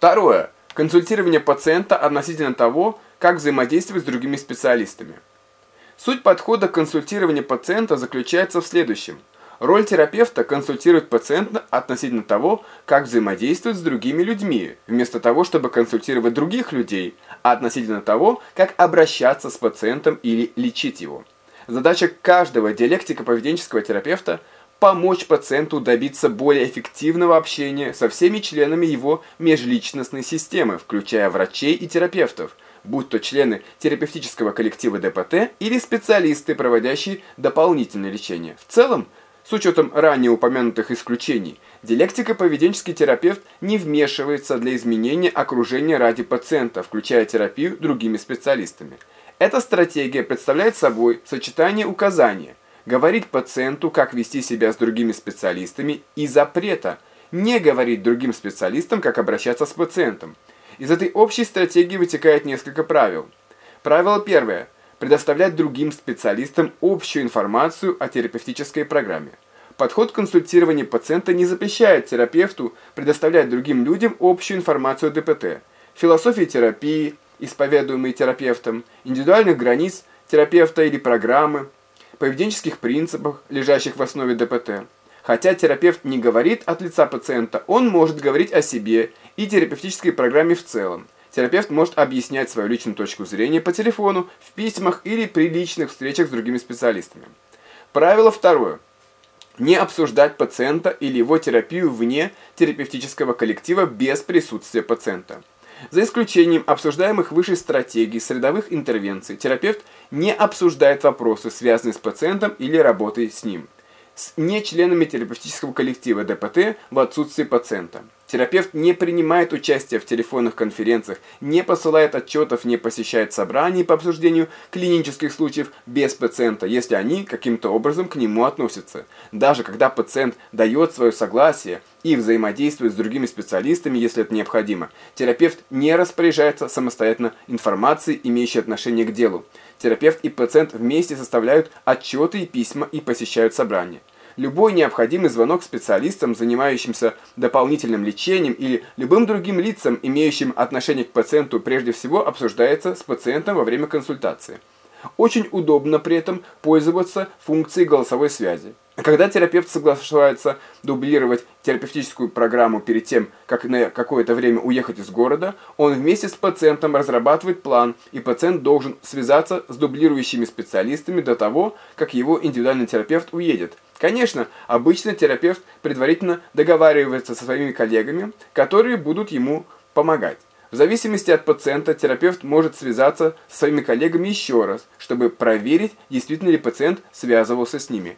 Второе. Консультирование пациента относительно того, как взаимодействовать с другими специалистами. Суть подхода к консультированию пациента заключается в следующем. Роль терапевта – консультировать пациента относительно того, как взаимодействовать с другими людьми, вместо того, чтобы консультировать других людей, а относительно того, как обращаться с пациентом или лечить его. Задача каждого диалектико-поведенческого терапевта – помочь пациенту добиться более эффективного общения со всеми членами его межличностной системы, включая врачей и терапевтов, будь то члены терапевтического коллектива ДПТ или специалисты, проводящие дополнительное лечение. В целом, с учетом ранее упомянутых исключений, диалектико-поведенческий терапевт не вмешивается для изменения окружения ради пациента, включая терапию другими специалистами. Эта стратегия представляет собой сочетание указания говорить пациенту, как вести себя с другими специалистами, и запрета не говорить другим специалистам, как обращаться с пациентом. Из этой общей стратегии вытекает несколько правил. Правило первое. Предоставлять другим специалистам общую информацию о терапевтической программе. Подход консультирования пациента не запрещает терапевту предоставлять другим людям общую информацию о ДПТ, философии терапии, исповедуемой терапевтом, индивидуальных границ терапевта или программы, поведенческих принципах, лежащих в основе ДПТ. Хотя терапевт не говорит от лица пациента, он может говорить о себе и терапевтической программе в целом. Терапевт может объяснять свою личную точку зрения по телефону, в письмах или при личных встречах с другими специалистами. Правило второе. Не обсуждать пациента или его терапию вне терапевтического коллектива без присутствия пациента. За исключением обсуждаемых выше стратегий средовых интервенций, терапевт не обсуждает вопросы, связанные с пациентом или работой с ним, с нечленами терапевтического коллектива ДПТ в отсутствии пациента. Терапевт не принимает участие в телефонных конференциях, не посылает отчетов, не посещает собраний по обсуждению клинических случаев без пациента, если они каким-то образом к нему относятся. Даже когда пациент дает свое согласие и взаимодействует с другими специалистами, если это необходимо, терапевт не распоряжается самостоятельно информацией, имеющей отношение к делу. Терапевт и пациент вместе составляют отчеты и письма и посещают собрания. Любой необходимый звонок специалистам, занимающимся дополнительным лечением или любым другим лицам, имеющим отношение к пациенту, прежде всего обсуждается с пациентом во время консультации. Очень удобно при этом пользоваться функцией голосовой связи. Когда терапевт соглашается дублировать терапевтическую программу перед тем, как на какое-то время уехать из города, он вместе с пациентом разрабатывает план, и пациент должен связаться с дублирующими специалистами до того, как его индивидуальный терапевт уедет. Конечно, обычно терапевт предварительно договаривается со своими коллегами, которые будут ему помогать. В зависимости от пациента, терапевт может связаться со своими коллегами еще раз, чтобы проверить, действительно ли пациент связывался с ними.